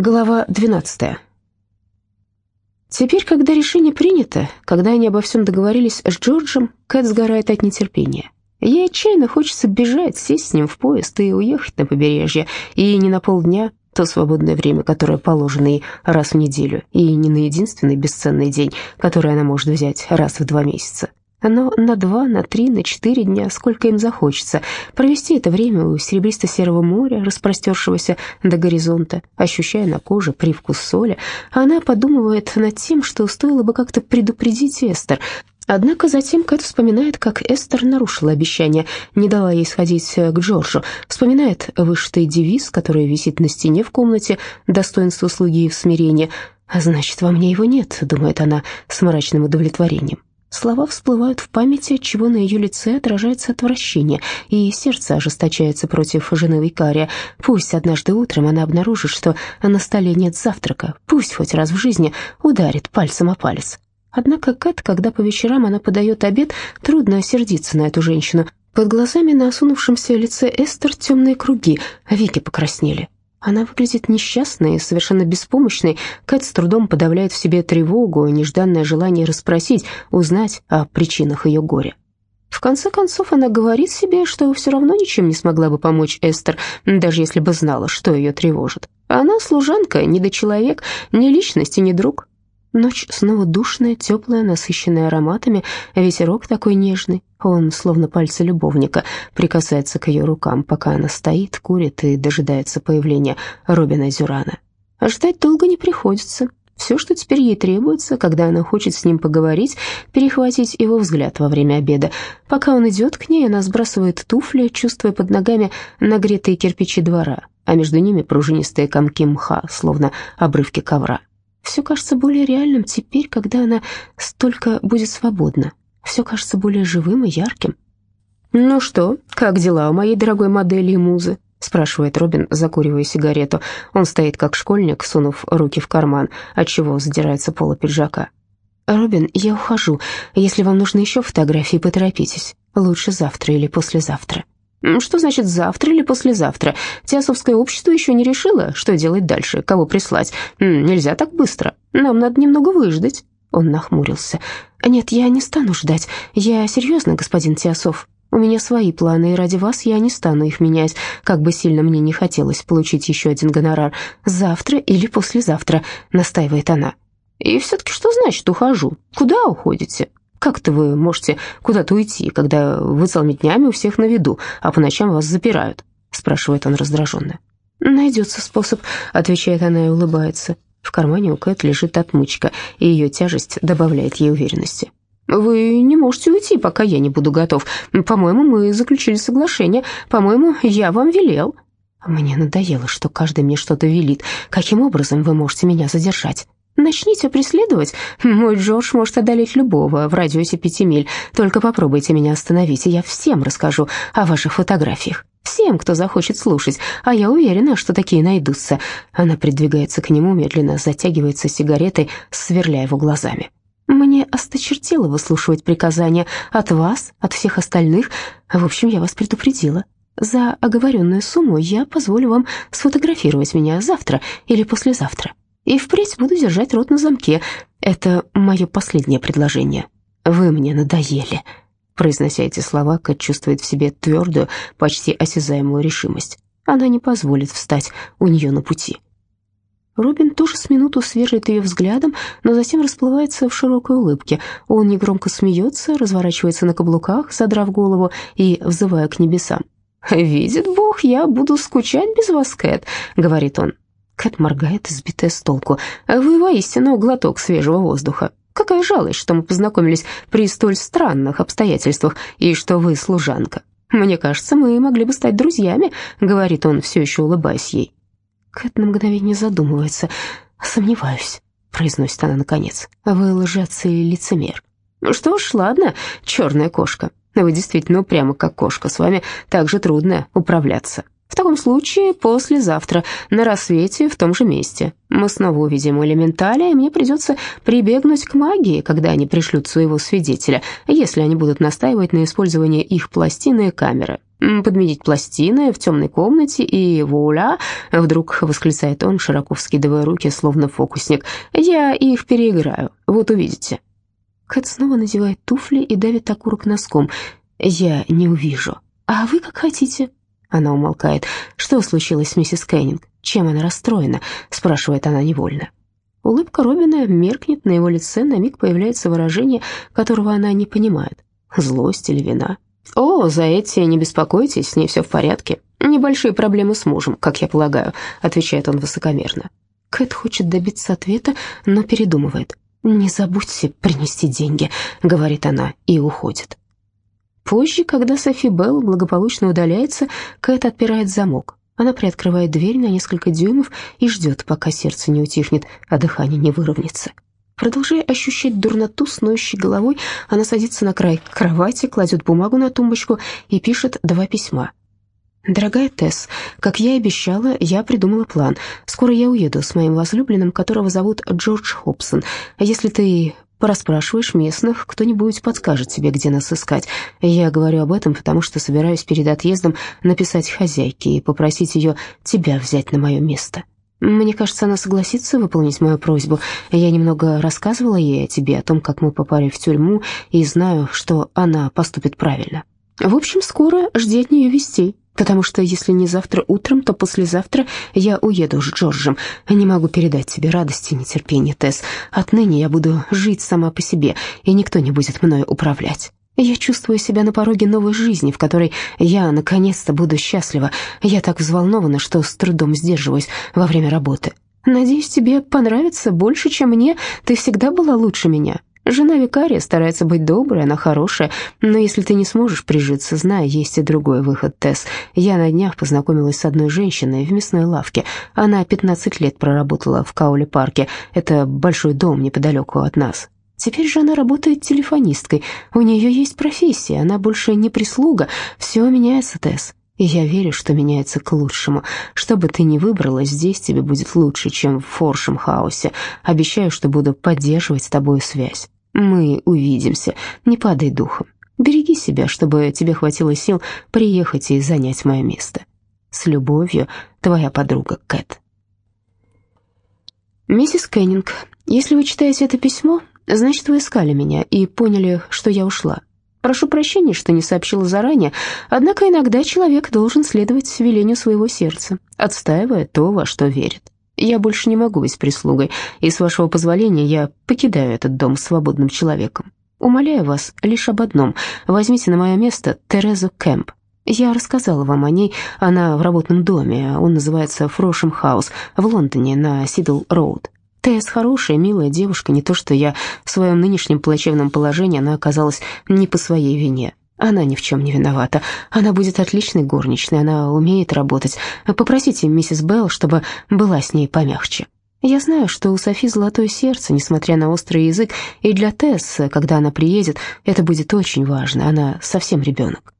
Глава 12. Теперь, когда решение принято, когда они обо всем договорились с Джорджем, Кэт сгорает от нетерпения. Ей отчаянно хочется бежать, сесть с ним в поезд и уехать на побережье, и не на полдня, то свободное время, которое положено ей раз в неделю, и не на единственный бесценный день, который она может взять раз в два месяца но на два, на три, на четыре дня, сколько им захочется, провести это время у серебристо-серого моря, распростершегося до горизонта, ощущая на коже привкус соли, она подумывает над тем, что стоило бы как-то предупредить Эстер, Однако затем Кэт вспоминает, как Эстер нарушила обещание, не дала ей сходить к Джорджу, вспоминает вышитый девиз, который висит на стене в комнате, достоинство слуги в смирении. «А значит, во мне его нет», — думает она с мрачным удовлетворением. Слова всплывают в памяти, отчего на ее лице отражается отвращение, и сердце ожесточается против жены викария. Пусть однажды утром она обнаружит, что на столе нет завтрака, пусть хоть раз в жизни ударит пальцем о палец. Однако Кэт, когда по вечерам она подает обед, трудно сердиться на эту женщину. Под глазами на осунувшемся лице Эстер темные круги, веки покраснели. Она выглядит несчастной совершенно беспомощной. Кэт с трудом подавляет в себе тревогу нежданное желание расспросить, узнать о причинах ее горя. В конце концов, она говорит себе, что все равно ничем не смогла бы помочь Эстер, даже если бы знала, что ее тревожит. Она служанка, недочеловек, ни личность и ни друг. Ночь снова душная, теплая, насыщенная ароматами, ветерок такой нежный. Он, словно пальцы любовника, прикасается к ее рукам, пока она стоит, курит и дожидается появления Робина Зюрана. А ждать долго не приходится. Все, что теперь ей требуется, когда она хочет с ним поговорить, перехватить его взгляд во время обеда. Пока он идет к ней, она сбрасывает туфли, чувствуя под ногами нагретые кирпичи двора, а между ними пружинистые комки мха, словно обрывки ковра. Все кажется более реальным теперь, когда она столько будет свободна. Все кажется более живым и ярким. «Ну что, как дела у моей дорогой модели и музы?» спрашивает Робин, закуривая сигарету. Он стоит как школьник, сунув руки в карман, отчего задирается пола пиджака. «Робин, я ухожу. Если вам нужны еще фотографии, поторопитесь. Лучше завтра или послезавтра». «Что значит завтра или послезавтра? Теософское общество еще не решило, что делать дальше, кого прислать. Нельзя так быстро. Нам надо немного выждать». Он нахмурился. «Нет, я не стану ждать. Я серьезно, господин Теософ. У меня свои планы, и ради вас я не стану их менять, как бы сильно мне не хотелось получить еще один гонорар. Завтра или послезавтра», — настаивает она. «И все-таки что значит ухожу? Куда уходите?» Как-то вы можете куда-то уйти, когда вы целыми днями у всех на виду, а по ночам вас запирают?» спрашивает он раздраженно. «Найдется способ», — отвечает она и улыбается. В кармане у Кэт лежит отмычка, и ее тяжесть добавляет ей уверенности. «Вы не можете уйти, пока я не буду готов. По-моему, мы заключили соглашение. По-моему, я вам велел». «Мне надоело, что каждый мне что-то велит. Каким образом вы можете меня задержать?» Начните преследовать. Мой Джордж может одолеть любого в радиусе пяти миль. Только попробуйте меня остановить, и я всем расскажу о ваших фотографиях. Всем, кто захочет слушать, а я уверена, что такие найдутся. Она придвигается к нему, медленно затягивается сигаретой, сверляя его глазами. Мне осточертело выслушивать приказания от вас, от всех остальных. В общем, я вас предупредила. За оговоренную сумму я позволю вам сфотографировать меня завтра или послезавтра и впредь буду держать рот на замке. Это мое последнее предложение. Вы мне надоели». Произнося эти слова, Кэт чувствует в себе твердую, почти осязаемую решимость. Она не позволит встать у нее на пути. Робин тоже с минуту свежит ее взглядом, но затем расплывается в широкой улыбке. Он негромко смеется, разворачивается на каблуках, задрав голову и взывая к небесам. «Видит Бог, я буду скучать без вас, Кэт», — говорит он. Кэт моргает, избитая с толку. «Вы воистину глоток свежего воздуха. Какая жалость, что мы познакомились при столь странных обстоятельствах, и что вы служанка. Мне кажется, мы могли бы стать друзьями», — говорит он, все еще улыбаясь ей. Кэт на мгновение задумывается. «Сомневаюсь», — произносит она наконец. «Вы лжец и лицемер». «Ну что ж, ладно, черная кошка. Вы действительно прямо как кошка, с вами так же трудно управляться». В таком случае послезавтра на рассвете в том же месте. Мы снова увидим элементаля, и мне придется прибегнуть к магии, когда они пришлют своего свидетеля, если они будут настаивать на использовании их пластины и камеры. подменить пластины в темной комнате и вуаля!» Вдруг восклицает он, широко вскидывая руки, словно фокусник. «Я их переиграю, вот увидите». Кэт снова надевает туфли и давит окурок носком. «Я не увижу. А вы как хотите?» Она умолкает. «Что случилось с миссис Кеннинг? Чем она расстроена?» спрашивает она невольно. Улыбка Робина меркнет, на его лице на миг появляется выражение, которого она не понимает. Злость или вина. «О, за эти не беспокойтесь, с ней все в порядке. Небольшие проблемы с мужем, как я полагаю», — отвечает он высокомерно. Кэт хочет добиться ответа, но передумывает. «Не забудьте принести деньги», — говорит она и уходит. Позже, когда Софи Белл благополучно удаляется, Кэт отпирает замок. Она приоткрывает дверь на несколько дюймов и ждет, пока сердце не утихнет, а дыхание не выровняется. Продолжая ощущать дурноту с ноющей головой, она садится на край кровати, кладет бумагу на тумбочку и пишет два письма. «Дорогая Тесс, как я и обещала, я придумала план. Скоро я уеду с моим возлюбленным, которого зовут Джордж Хобсон. Если ты Пораспрашиваешь местных, кто-нибудь подскажет тебе, где нас искать. Я говорю об этом, потому что собираюсь перед отъездом написать хозяйке и попросить ее тебя взять на мое место. Мне кажется, она согласится выполнить мою просьбу. Я немного рассказывала ей о тебе, о том, как мы попали в тюрьму, и знаю, что она поступит правильно. В общем, скоро жди от нее вестей потому что если не завтра утром, то послезавтра я уеду с Джорджем. Не могу передать тебе радости и нетерпения, Тесс. Отныне я буду жить сама по себе, и никто не будет мною управлять. Я чувствую себя на пороге новой жизни, в которой я наконец-то буду счастлива. Я так взволнована, что с трудом сдерживаюсь во время работы. Надеюсь, тебе понравится больше, чем мне. Ты всегда была лучше меня. Жена викария старается быть доброй, она хорошая, но если ты не сможешь прижиться, знай, есть и другой выход, Тесс. Я на днях познакомилась с одной женщиной в мясной лавке. Она 15 лет проработала в Кауле-парке, это большой дом неподалеку от нас. Теперь же она работает телефонисткой, у нее есть профессия, она больше не прислуга, все меняется, Тесс. И я верю, что меняется к лучшему. Что бы ты ни выбрала, здесь тебе будет лучше, чем в Форшем Хаусе. Обещаю, что буду поддерживать с тобой связь. Мы увидимся, не падай духом. Береги себя, чтобы тебе хватило сил приехать и занять мое место. С любовью, твоя подруга Кэт. Миссис Кеннинг, если вы читаете это письмо, значит, вы искали меня и поняли, что я ушла. Прошу прощения, что не сообщила заранее, однако иногда человек должен следовать велению своего сердца, отстаивая то, во что верит. Я больше не могу быть прислугой, и, с вашего позволения, я покидаю этот дом свободным человеком. Умоляю вас лишь об одном. Возьмите на мое место Терезу Кэмп. Я рассказала вам о ней, она в работном доме, он называется Фрошем Хаус, в Лондоне, на Сидл-Роуд. Тесс хорошая, милая девушка, не то что я. В своем нынешнем плачевном положении она оказалась не по своей вине. Она ни в чем не виновата. Она будет отличной горничной, она умеет работать. Попросите миссис Белл, чтобы была с ней помягче. Я знаю, что у Софи золотое сердце, несмотря на острый язык, и для Тесс, когда она приедет, это будет очень важно. Она совсем ребенок.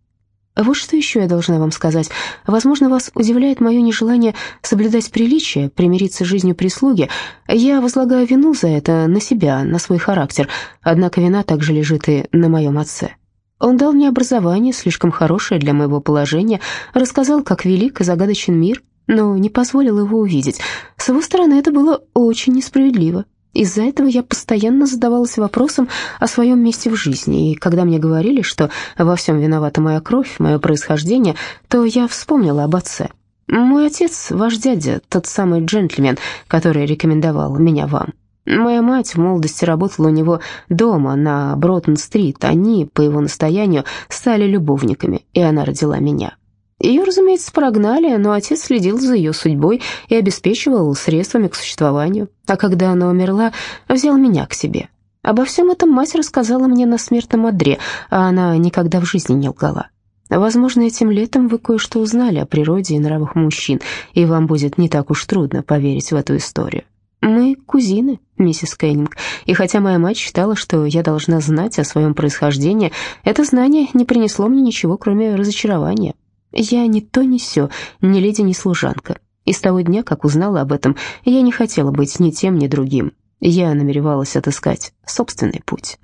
Вот что еще я должна вам сказать. Возможно, вас удивляет мое нежелание соблюдать приличие, примириться с жизнью прислуги. Я возлагаю вину за это на себя, на свой характер, однако вина также лежит и на моем отце. Он дал мне образование, слишком хорошее для моего положения, рассказал, как велик и загадочен мир, но не позволил его увидеть. С его стороны это было очень несправедливо. Из-за этого я постоянно задавалась вопросом о своем месте в жизни, и когда мне говорили, что во всем виновата моя кровь, мое происхождение, то я вспомнила об отце. Мой отец, ваш дядя, тот самый джентльмен, который рекомендовал меня вам. Моя мать в молодости работала у него дома на Бротон-стрит. Они, по его настоянию, стали любовниками, и она родила меня. Ее, разумеется, прогнали, но отец следил за ее судьбой и обеспечивал средствами к существованию. А когда она умерла, взял меня к себе. Обо всем этом мать рассказала мне на смертном одре, а она никогда в жизни не лгала. Возможно, этим летом вы кое-что узнали о природе и нравах мужчин, и вам будет не так уж трудно поверить в эту историю. Мы кузины, миссис Кеннинг, и хотя моя мать считала, что я должна знать о своем происхождении, это знание не принесло мне ничего, кроме разочарования. Я ни то, ни сё, ни леди, ни служанка. И с того дня, как узнала об этом, я не хотела быть ни тем, ни другим. Я намеревалась отыскать собственный путь.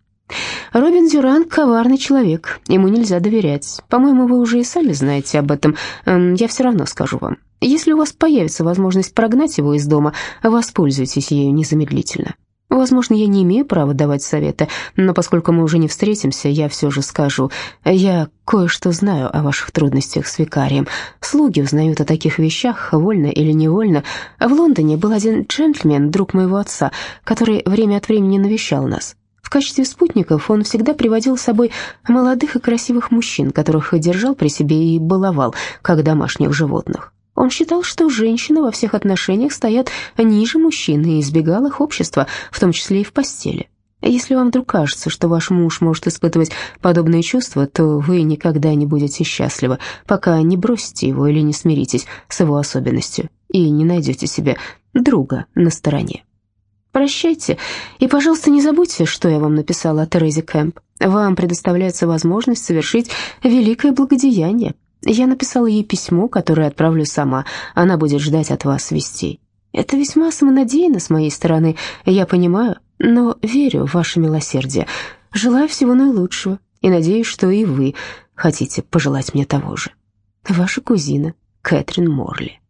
Робин Дюран — коварный человек, ему нельзя доверять. По-моему, вы уже и сами знаете об этом, эм, я все равно скажу вам. Если у вас появится возможность прогнать его из дома, воспользуйтесь ею незамедлительно. Возможно, я не имею права давать советы, но поскольку мы уже не встретимся, я все же скажу. Я кое-что знаю о ваших трудностях с викарием. Слуги узнают о таких вещах, вольно или невольно. В Лондоне был один джентльмен, друг моего отца, который время от времени навещал нас. В качестве спутников он всегда приводил с собой молодых и красивых мужчин, которых держал при себе и баловал, как домашних животных. Он считал, что женщины во всех отношениях стоят ниже мужчин и избегал их общества, в том числе и в постели. Если вам вдруг кажется, что ваш муж может испытывать подобные чувства, то вы никогда не будете счастливы, пока не бросите его или не смиритесь с его особенностью и не найдете себе друга на стороне. Прощайте, и, пожалуйста, не забудьте, что я вам написала о Терезе Кэмп. Вам предоставляется возможность совершить великое благодеяние. Я написала ей письмо, которое отправлю сама. Она будет ждать от вас вестей. Это весьма самонадеянно с моей стороны, я понимаю, но верю в ваше милосердие. Желаю всего наилучшего и надеюсь, что и вы хотите пожелать мне того же. Ваша кузина Кэтрин Морли.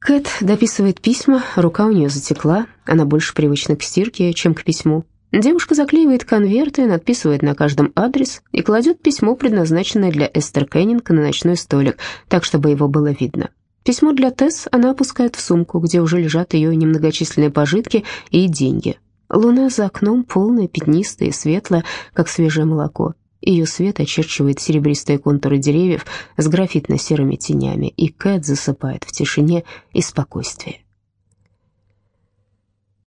Кэт дописывает письма, рука у нее затекла, она больше привычна к стирке, чем к письму. Девушка заклеивает конверты, надписывает на каждом адрес и кладет письмо, предназначенное для Эстер Кеннинг, на ночной столик, так, чтобы его было видно. Письмо для Тесс она опускает в сумку, где уже лежат ее немногочисленные пожитки и деньги. Луна за окном полная, пятнистая и светлая, как свежее молоко. Ее свет очерчивает серебристые контуры деревьев с графитно-серыми тенями, и Кэт засыпает в тишине и спокойствии.